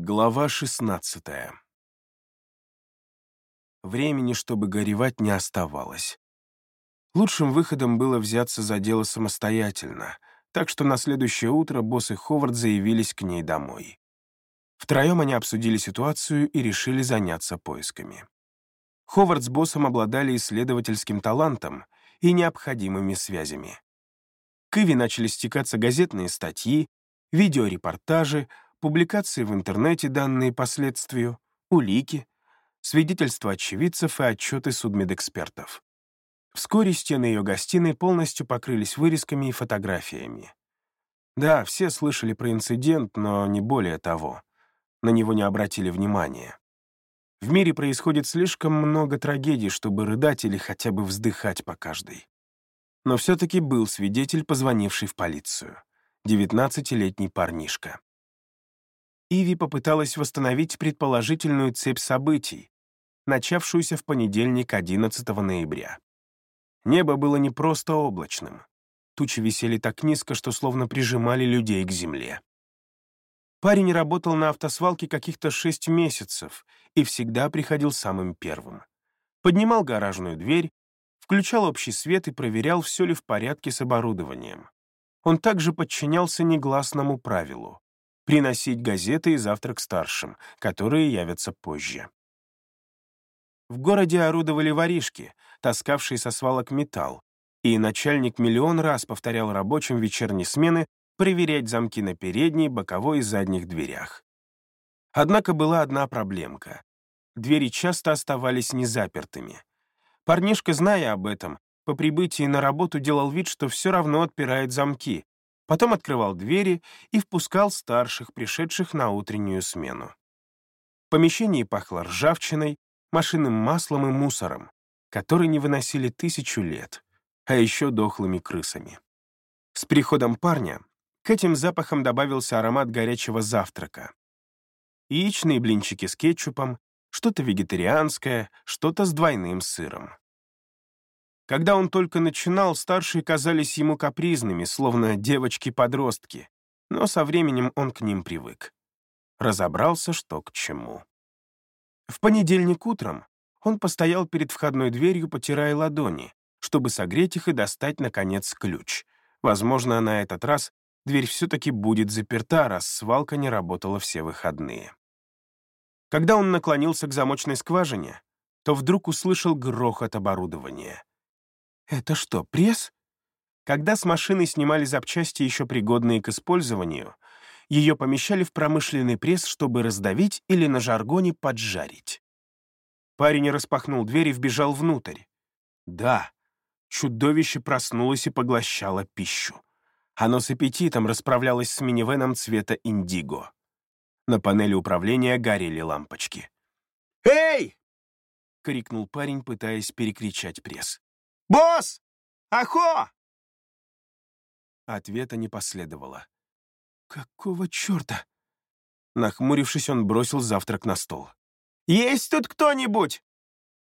Глава 16 Времени, чтобы горевать, не оставалось. Лучшим выходом было взяться за дело самостоятельно, так что на следующее утро босс и Ховард заявились к ней домой. Втроем они обсудили ситуацию и решили заняться поисками. Ховард с боссом обладали исследовательским талантом и необходимыми связями. К Иви начали стекаться газетные статьи, видеорепортажи, публикации в интернете, данные последствию, улики, свидетельства очевидцев и отчеты судмедэкспертов. Вскоре стены ее гостиной полностью покрылись вырезками и фотографиями. Да, все слышали про инцидент, но не более того. На него не обратили внимания. В мире происходит слишком много трагедий, чтобы рыдать или хотя бы вздыхать по каждой. Но все-таки был свидетель, позвонивший в полицию. 19-летний парнишка. Иви попыталась восстановить предположительную цепь событий, начавшуюся в понедельник 11 ноября. Небо было не просто облачным. Тучи висели так низко, что словно прижимали людей к земле. Парень работал на автосвалке каких-то шесть месяцев и всегда приходил самым первым. Поднимал гаражную дверь, включал общий свет и проверял, все ли в порядке с оборудованием. Он также подчинялся негласному правилу приносить газеты и завтрак старшим, которые явятся позже. В городе орудовали воришки, таскавшие со свалок металл, и начальник миллион раз повторял рабочим вечерней смены проверять замки на передней, боковой и задних дверях. Однако была одна проблемка. Двери часто оставались незапертыми. Парнишка, зная об этом, по прибытии на работу делал вид, что все равно отпирает замки, потом открывал двери и впускал старших, пришедших на утреннюю смену. В помещении пахло ржавчиной, машинным маслом и мусором, который не выносили тысячу лет, а еще дохлыми крысами. С приходом парня к этим запахам добавился аромат горячего завтрака. Яичные блинчики с кетчупом, что-то вегетарианское, что-то с двойным сыром. Когда он только начинал, старшие казались ему капризными, словно девочки-подростки, но со временем он к ним привык. Разобрался, что к чему. В понедельник утром он постоял перед входной дверью, потирая ладони, чтобы согреть их и достать, наконец, ключ. Возможно, на этот раз дверь все-таки будет заперта, раз свалка не работала все выходные. Когда он наклонился к замочной скважине, то вдруг услышал грохот оборудования. «Это что, пресс?» Когда с машины снимали запчасти, еще пригодные к использованию, ее помещали в промышленный пресс, чтобы раздавить или на жаргоне поджарить. Парень распахнул дверь и вбежал внутрь. Да, чудовище проснулось и поглощало пищу. Оно с аппетитом расправлялось с минивеном цвета индиго. На панели управления горели лампочки. «Эй!» — крикнул парень, пытаясь перекричать пресс. «Босс! Ахо!» Ответа не последовало. «Какого черта?» Нахмурившись, он бросил завтрак на стол. «Есть тут кто-нибудь?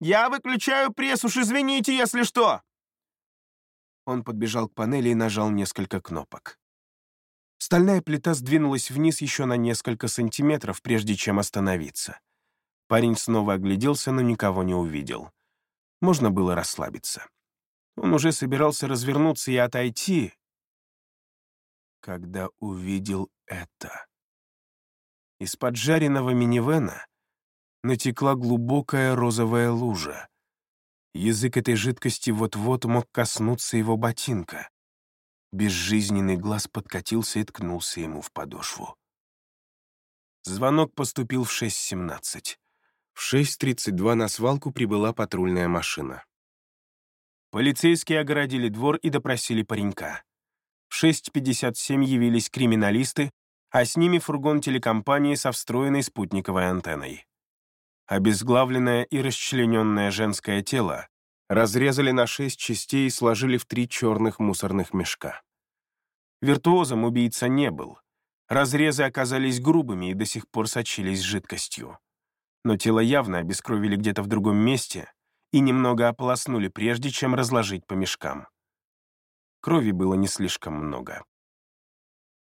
Я выключаю пресс, уж извините, если что!» Он подбежал к панели и нажал несколько кнопок. Стальная плита сдвинулась вниз еще на несколько сантиметров, прежде чем остановиться. Парень снова огляделся, но никого не увидел. Можно было расслабиться. Он уже собирался развернуться и отойти, когда увидел это. Из под жареного минивэна натекла глубокая розовая лужа. Язык этой жидкости вот-вот мог коснуться его ботинка. Безжизненный глаз подкатился и ткнулся ему в подошву. Звонок поступил в 6.17. В 6.32 на свалку прибыла патрульная машина. Полицейские огородили двор и допросили паренька. В 6.57 явились криминалисты, а с ними фургон телекомпании со встроенной спутниковой антенной. Обезглавленное и расчлененное женское тело разрезали на шесть частей и сложили в три черных мусорных мешка. Виртуозом убийца не был. Разрезы оказались грубыми и до сих пор сочились жидкостью. Но тело явно обескровили где-то в другом месте, и немного ополоснули, прежде чем разложить по мешкам. Крови было не слишком много.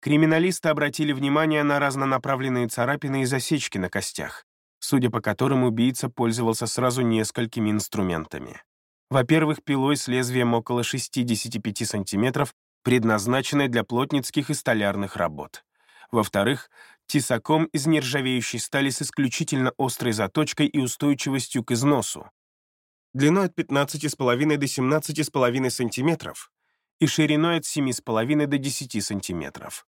Криминалисты обратили внимание на разнонаправленные царапины и засечки на костях, судя по которым убийца пользовался сразу несколькими инструментами. Во-первых, пилой с лезвием около 65 сантиметров, предназначенной для плотницких и столярных работ. Во-вторых, тесаком из нержавеющей стали с исключительно острой заточкой и устойчивостью к износу, длиной от 15,5 до 17,5 сантиметров и шириной от 7,5 до 10 сантиметров.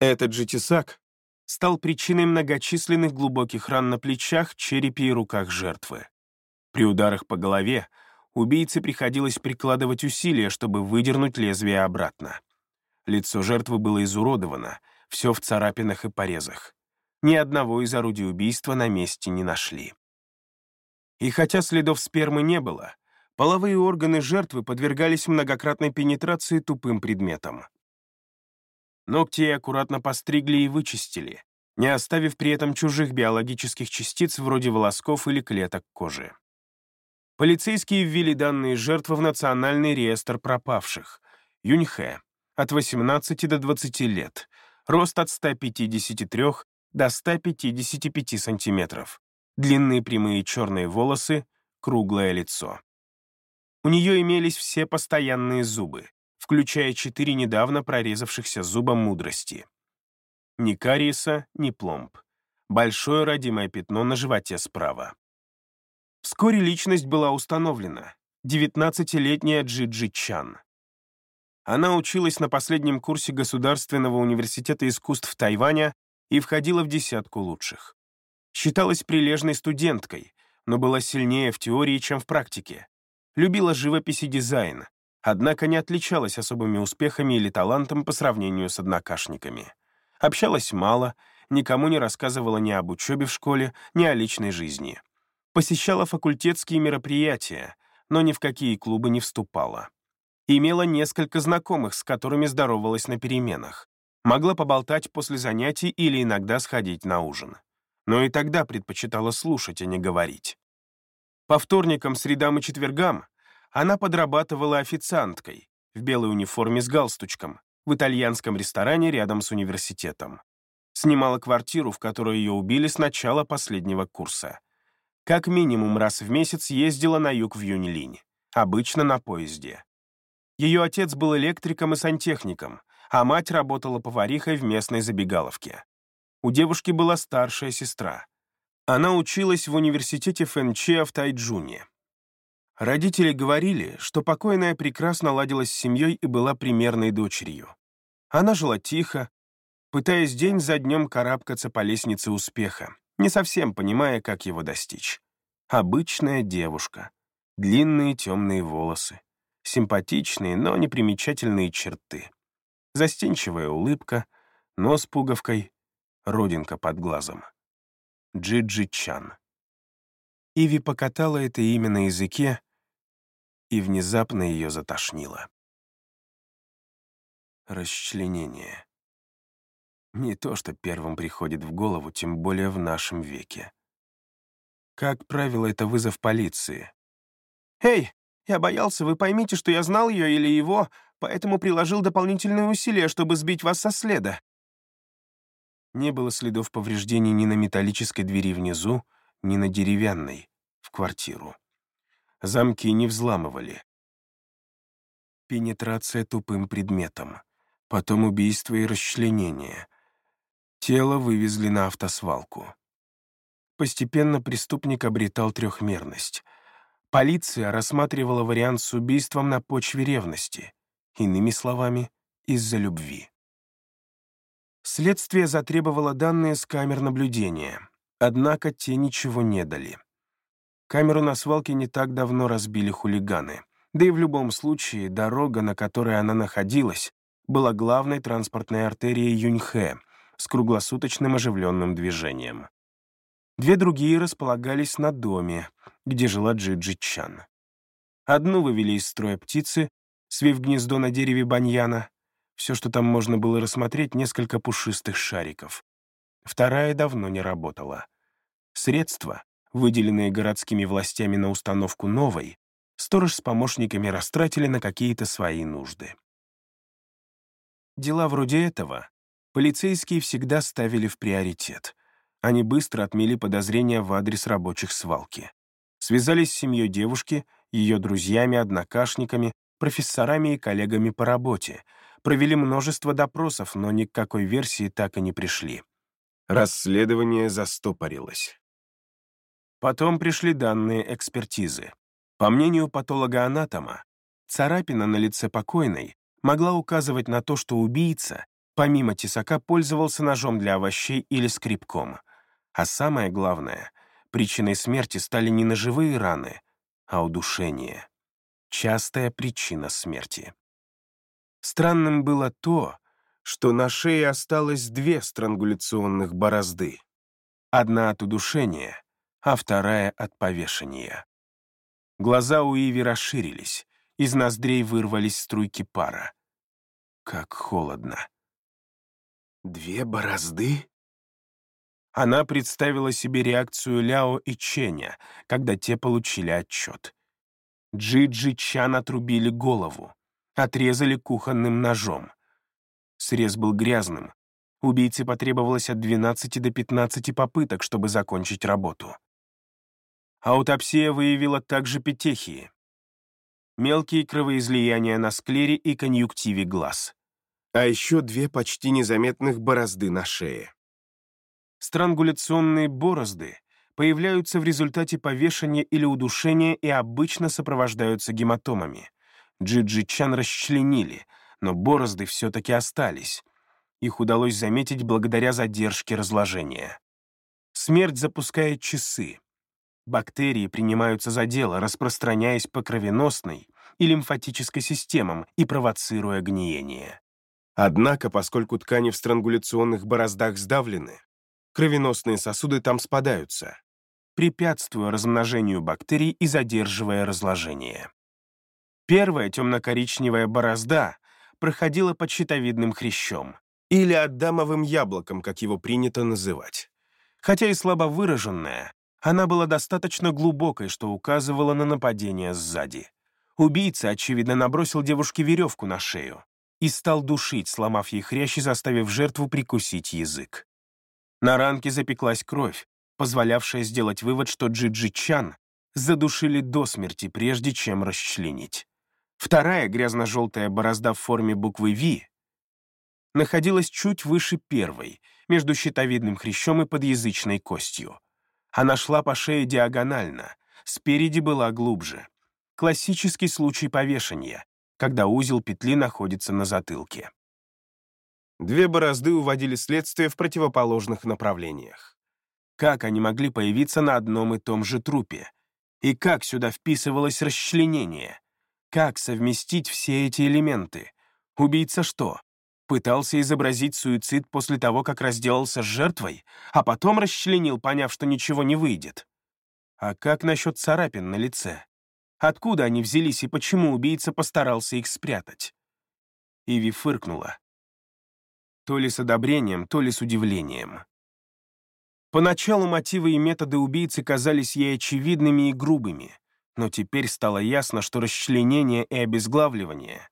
Этот же тесак стал причиной многочисленных глубоких ран на плечах, черепе и руках жертвы. При ударах по голове убийце приходилось прикладывать усилия, чтобы выдернуть лезвие обратно. Лицо жертвы было изуродовано, все в царапинах и порезах. Ни одного из орудий убийства на месте не нашли. И хотя следов спермы не было, половые органы жертвы подвергались многократной пенетрации тупым предметом. Ногти аккуратно постригли и вычистили, не оставив при этом чужих биологических частиц вроде волосков или клеток кожи. Полицейские ввели данные жертвы в Национальный реестр пропавших, Юньхэ, от 18 до 20 лет, рост от 153 до 155 сантиметров, длинные прямые черные волосы, круглое лицо. У нее имелись все постоянные зубы, включая четыре недавно прорезавшихся зуба мудрости. Ни кариеса, ни пломб. Большое родимое пятно на животе справа. Вскоре личность была установлена. 19-летняя Джиджи Чан. Она училась на последнем курсе Государственного университета искусств Тайваня и входила в десятку лучших. Считалась прилежной студенткой, но была сильнее в теории, чем в практике. Любила живопись и дизайн, однако не отличалась особыми успехами или талантом по сравнению с однокашниками. Общалась мало, никому не рассказывала ни об учебе в школе, ни о личной жизни. Посещала факультетские мероприятия, но ни в какие клубы не вступала. Имела несколько знакомых, с которыми здоровалась на переменах. Могла поболтать после занятий или иногда сходить на ужин. Но и тогда предпочитала слушать, а не говорить. По вторникам, средам и четвергам она подрабатывала официанткой в белой униформе с галстучком в итальянском ресторане рядом с университетом. Снимала квартиру, в которой ее убили с начала последнего курса. Как минимум раз в месяц ездила на юг в Юньлинь, обычно на поезде. Ее отец был электриком и сантехником, а мать работала поварихой в местной забегаловке. У девушки была старшая сестра. Она училась в университете Фэнче в Тайджуне. Родители говорили, что покойная прекрасно ладилась с семьей и была примерной дочерью. Она жила тихо, пытаясь день за днем карабкаться по лестнице успеха, не совсем понимая, как его достичь. Обычная девушка, длинные темные волосы, симпатичные, но непримечательные черты, застенчивая улыбка, нос пуговкой, родинка под глазом. Джиджи Чан. Иви покатала это имя на языке, и внезапно ее затошнило. Расчленение. Не то, что первым приходит в голову, тем более в нашем веке. Как правило, это вызов полиции. «Эй, я боялся, вы поймите, что я знал ее или его, поэтому приложил дополнительные усилия, чтобы сбить вас со следа». Не было следов повреждений ни на металлической двери внизу, ни на деревянной, в квартиру. Замки не взламывали. Пенетрация тупым предметом. Потом убийство и расчленение. Тело вывезли на автосвалку. Постепенно преступник обретал трехмерность. Полиция рассматривала вариант с убийством на почве ревности. Иными словами, из-за любви. Следствие затребовало данные с камер наблюдения, однако те ничего не дали. Камеру на свалке не так давно разбили хулиганы. Да и в любом случае, дорога, на которой она находилась, была главной транспортной артерией Юньхэ с круглосуточным оживленным движением. Две другие располагались на доме, где жила Джиджи Чан. Одну вывели из строя птицы, свив гнездо на дереве баньяна. Все, что там можно было рассмотреть, несколько пушистых шариков. Вторая давно не работала. Средства, выделенные городскими властями на установку новой, сторож с помощниками растратили на какие-то свои нужды. Дела вроде этого Полицейские всегда ставили в приоритет. Они быстро отмели подозрения в адрес рабочих свалки. Связались с семьей девушки, ее друзьями, однокашниками, профессорами и коллегами по работе, провели множество допросов, но ни к какой версии так и не пришли. Расследование застопорилось. Потом пришли данные экспертизы. По мнению патолога-анатома, царапина на лице покойной могла указывать на то, что убийца, помимо тесака, пользовался ножом для овощей или скребком. А самое главное, причиной смерти стали не ножевые раны, а удушение. Частая причина смерти. Странным было то, что на шее осталось две странгуляционных борозды. Одна от удушения, а вторая от повешения. Глаза у Иви расширились, из ноздрей вырвались струйки пара. Как холодно. Две борозды? Она представила себе реакцию Ляо и Ченя, когда те получили отчет. Джиджи Чан отрубили голову, отрезали кухонным ножом. Срез был грязным. Убийце потребовалось от 12 до 15 попыток, чтобы закончить работу. Аутопсия выявила также петехии. Мелкие кровоизлияния на склере и конъюнктиве глаз. А еще две почти незаметных борозды на шее. Странгуляционные борозды появляются в результате повешения или удушения и обычно сопровождаются гематомами. Джиджи Чан расчленили, но борозды все-таки остались. Их удалось заметить благодаря задержке разложения. Смерть запускает часы. Бактерии принимаются за дело, распространяясь по кровеносной и лимфатической системам и провоцируя гниение. Однако, поскольку ткани в странгуляционных бороздах сдавлены, кровеносные сосуды там спадаются, препятствуя размножению бактерий и задерживая разложение. Первая темно-коричневая борозда проходила под щитовидным хрящом, или адамовым яблоком, как его принято называть. Хотя и слабо выраженная, она была достаточно глубокой, что указывало на нападение сзади. Убийца, очевидно, набросил девушке веревку на шею и стал душить, сломав ей хрящ и заставив жертву прикусить язык. На ранке запеклась кровь, позволявшая сделать вывод, что Джиджи Чан задушили до смерти, прежде чем расчленить. Вторая грязно-желтая борозда в форме буквы «Ви» находилась чуть выше первой, между щитовидным хрящом и подъязычной костью. Она шла по шее диагонально, спереди была глубже. Классический случай повешения, когда узел петли находится на затылке. Две борозды уводили следствие в противоположных направлениях. Как они могли появиться на одном и том же трупе? И как сюда вписывалось расчленение? Как совместить все эти элементы? Убийца что, Пытался изобразить суицид после того, как разделался с жертвой, а потом расчленил, поняв, что ничего не выйдет. А как насчет царапин на лице? Откуда они взялись и почему убийца постарался их спрятать? Иви фыркнула. То ли с одобрением, то ли с удивлением. Поначалу мотивы и методы убийцы казались ей очевидными и грубыми, но теперь стало ясно, что расчленение и обезглавливание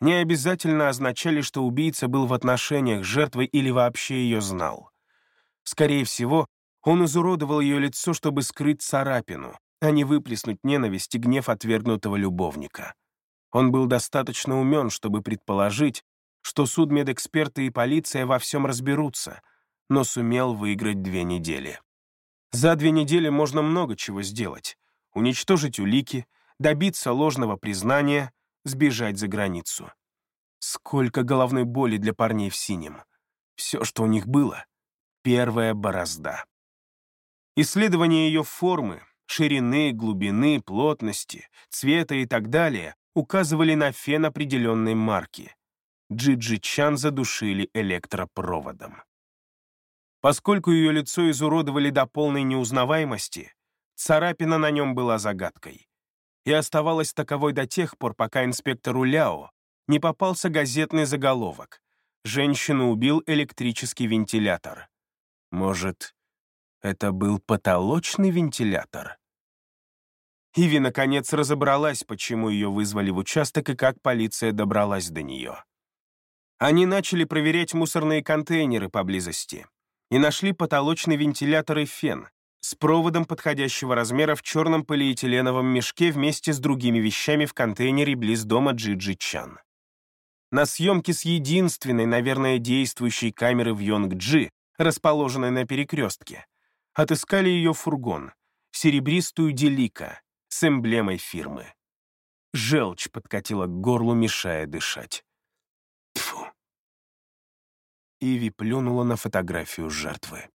не обязательно означали, что убийца был в отношениях с жертвой или вообще ее знал. Скорее всего, он изуродовал ее лицо, чтобы скрыть царапину, а не выплеснуть ненависть и гнев отвергнутого любовника. Он был достаточно умен, чтобы предположить, что судмедэксперты и полиция во всем разберутся, но сумел выиграть две недели. За две недели можно много чего сделать. Уничтожить улики, добиться ложного признания, сбежать за границу. Сколько головной боли для парней в синем. Все, что у них было — первая борозда. Исследование ее формы, ширины, глубины, плотности, цвета и так далее указывали на фен определенной марки. Джиджи Чан задушили электропроводом. Поскольку ее лицо изуродовали до полной неузнаваемости, царапина на нем была загадкой и оставалась таковой до тех пор, пока инспектору Ляо не попался газетный заголовок «Женщину убил электрический вентилятор». Может, это был потолочный вентилятор? Иви, наконец, разобралась, почему ее вызвали в участок и как полиция добралась до нее. Они начали проверять мусорные контейнеры поблизости и нашли потолочный вентилятор и фен с проводом подходящего размера в черном полиэтиленовом мешке вместе с другими вещами в контейнере близ дома Джиджи Чан. На съемке с единственной, наверное, действующей камеры в Йонг-Джи, расположенной на перекрестке, отыскали ее фургон, серебристую делика с эмблемой фирмы. Желчь подкатила к горлу, мешая дышать. Тьфу. Иви плюнула на фотографию жертвы.